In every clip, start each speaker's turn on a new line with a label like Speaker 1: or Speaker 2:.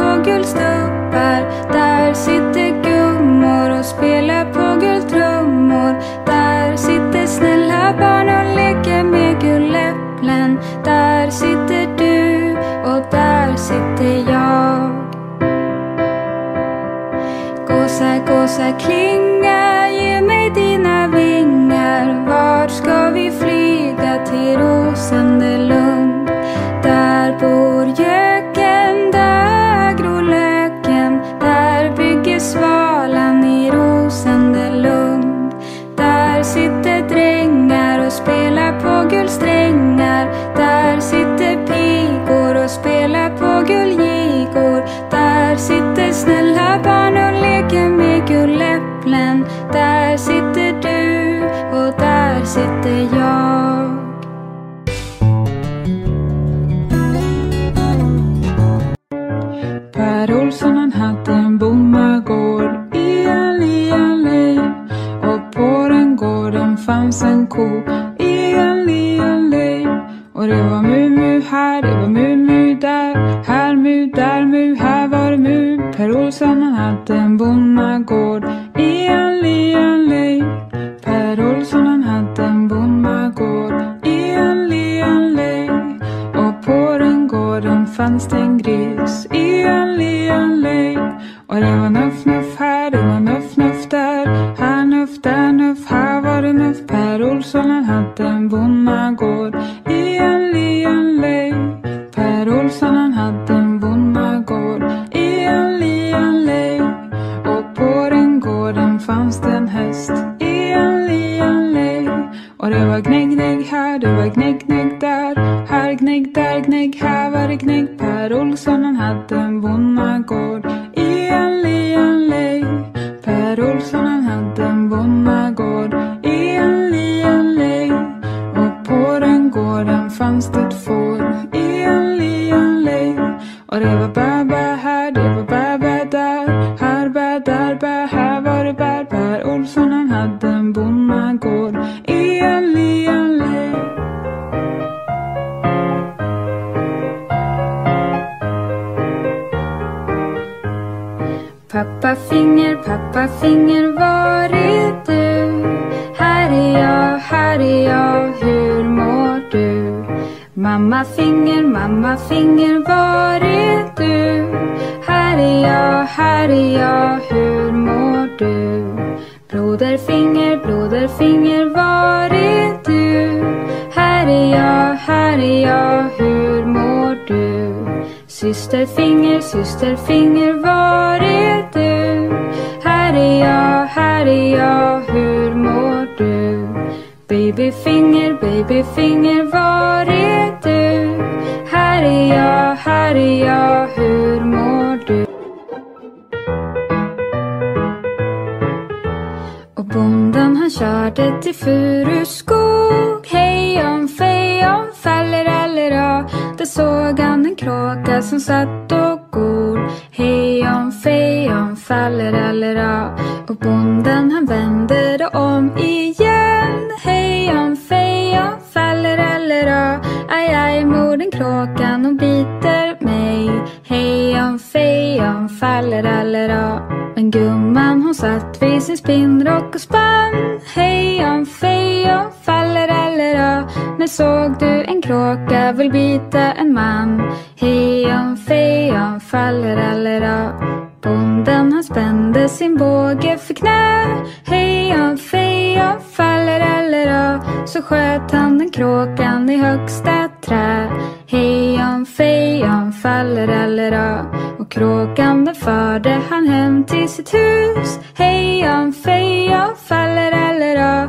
Speaker 1: på gulstuppar. Där sitter gummor och spelar på guldtrummor. Där sitter snälla barn och leker med guläpplen. Där sitter du och där sitter jag. Gåsar, gåsar kling spille på gul gikor. Der sitter snälla barn och
Speaker 2: ler. fanns det en gris i en liten löjt och det var fanns det ett får i en lejonlänk. Och det var bä, bä här, det var bä, bä där. Här, bä, där, bä, här var det bär, bär. Olsson han hade en bonnagård i en lejonlänk.
Speaker 1: Pappa finger, pappa finger ringer, var är du? Här är jag, här är jag, hur mår du? Systerfinger, systerfinger, var är du? Här är jag, här är jag, hur mår du? Babyfinger, babyfinger, var är du? Här är jag, här är jag körde till Furuskog. Hej om fejon faller eller av Där såg han en kråka som satt och gol. Hej om fejon faller eller av Och bonden han vände om igen. Vill bita en man? Hejon fejon faller allra. Bonden han spände sin båge för knä. Hejon fejon faller allra. Så sköt han den kråkan i högsta trä. Hejon fejon faller allra. Och kråkan den förde han hem till sitt hus. Hejon fejon faller allra.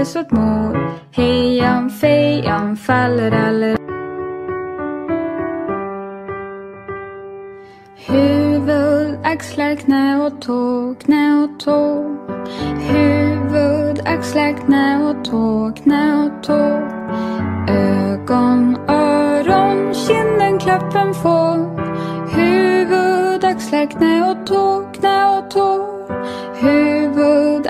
Speaker 1: åt mor. Hejan fejan faller eller Huvud, axlar, knä och tå, knä och tå. Huvud, axlar, knä och tå, knä och tå. Ögon, öron, kinden, klappen få. Huvud, axlar, knä och tå, knä och tå. Huvud,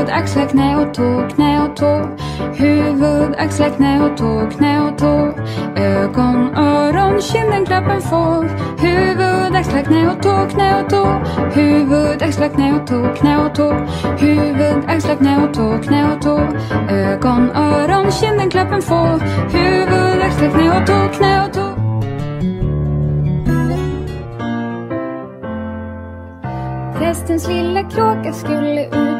Speaker 1: Huvud, axlar, knä och tå, knä och tå. Huvud, axlar, knä och tå, knä och tå. Ögon, öron, kinden, klappen får. Huvud, axlar, knä och tå, knä och tå. Huvud, axlar, knä och tå, knä och tå. Huvud, axlar, knä och tå, knä och tå. Ögon, öron, kinden, klappen får. Huvud, axlar, knä och tå, knä och tå. Prästens lilla kråka skulle ut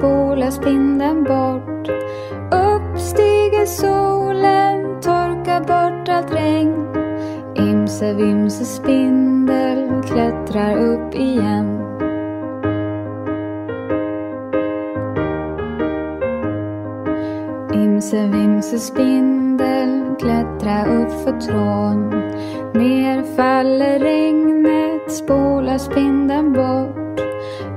Speaker 1: spolas spolar spindeln bort. Upp stiger solen, torkar bort allt regn. Imse vimse spindel klättrar upp igen. Imse vimse spindel klättra upp för trån. Ner faller regnet, spolar spindeln bort.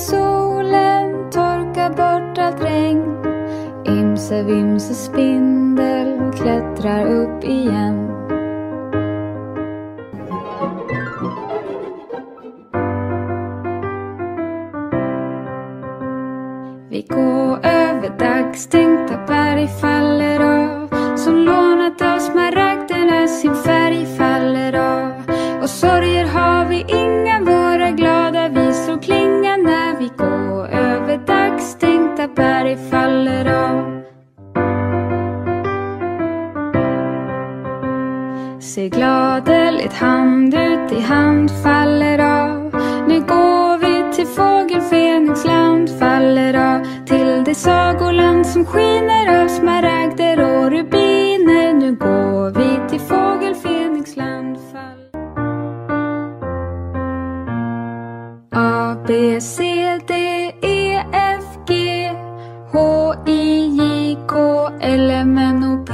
Speaker 1: Solen, torkar bort allt regn. Imse vimse spindel klättrar upp igen. I faller av. Nu går vi till fågel land faller av. Till det sagoland som skiner av smaragder och rubiner. Nu går vi till fågel Fenix land faller A, B, C, D, E, F, G H, I, J, K, L, M, N, O, P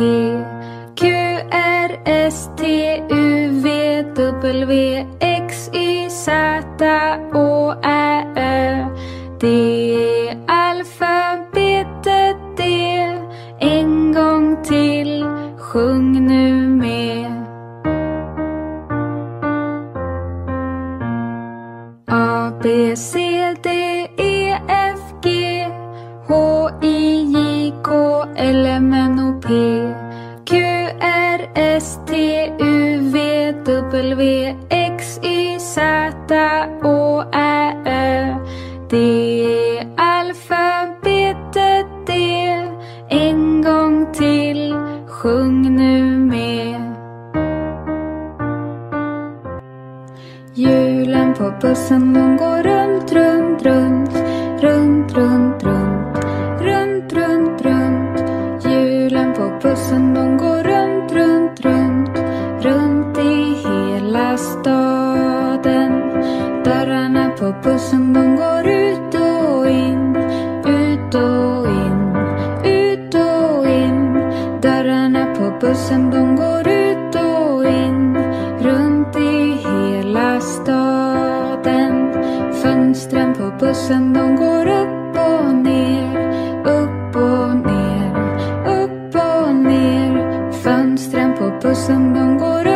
Speaker 1: Q, R, S, T, U, V, W, Z, Å, Ä, Ö Det på bussen. Hon går runt, runt Runt, runt, runt Runt, på de går upp och ner Upp och ner Upp och ner. Fönstren på bussen de går upp.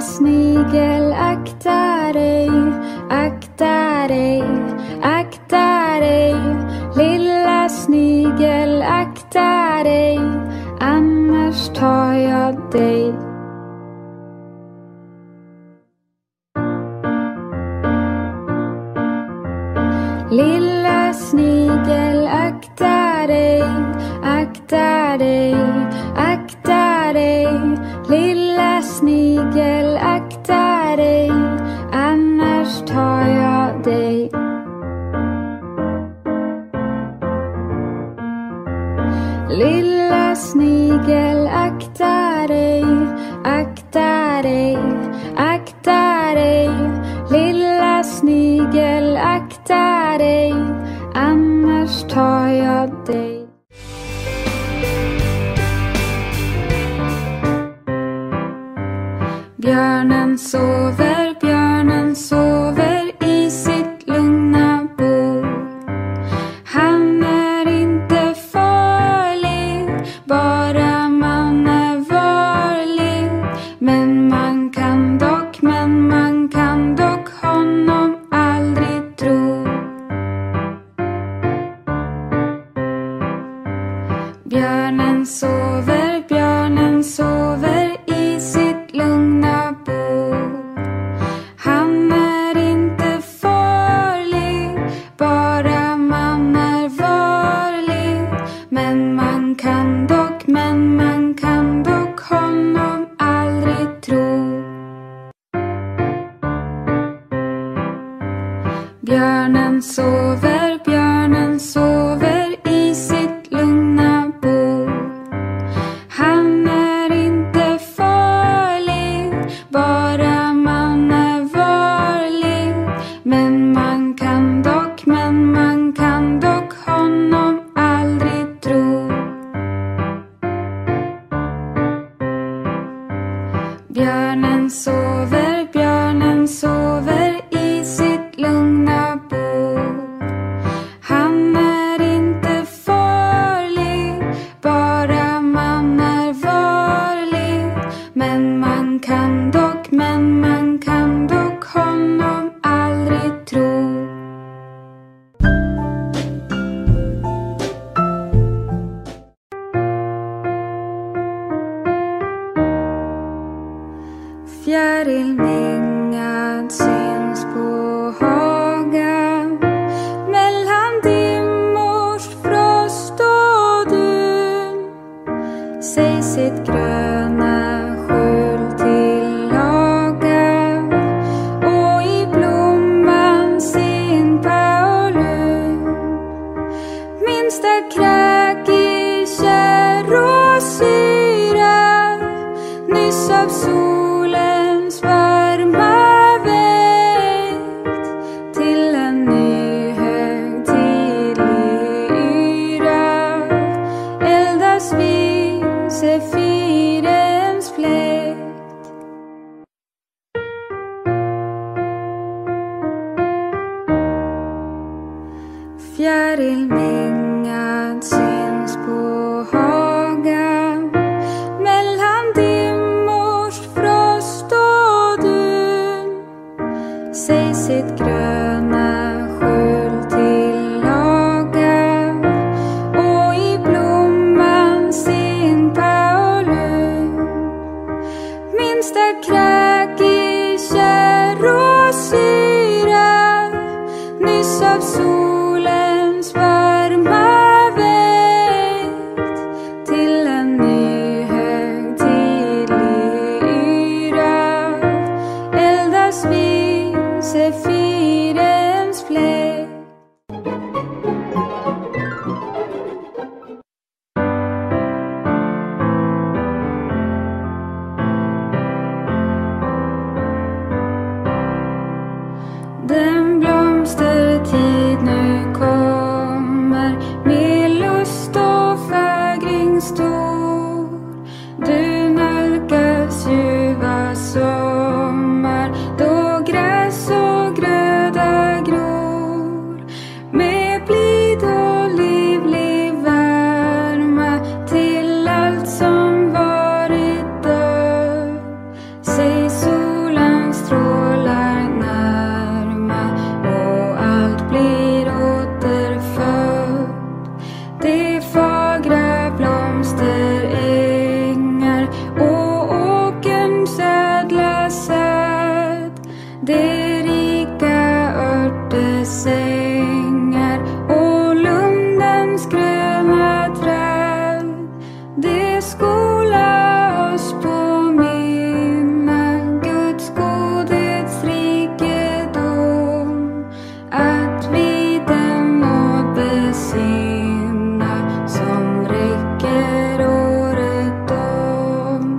Speaker 1: snigel, akta dig. confiar en. ses filles.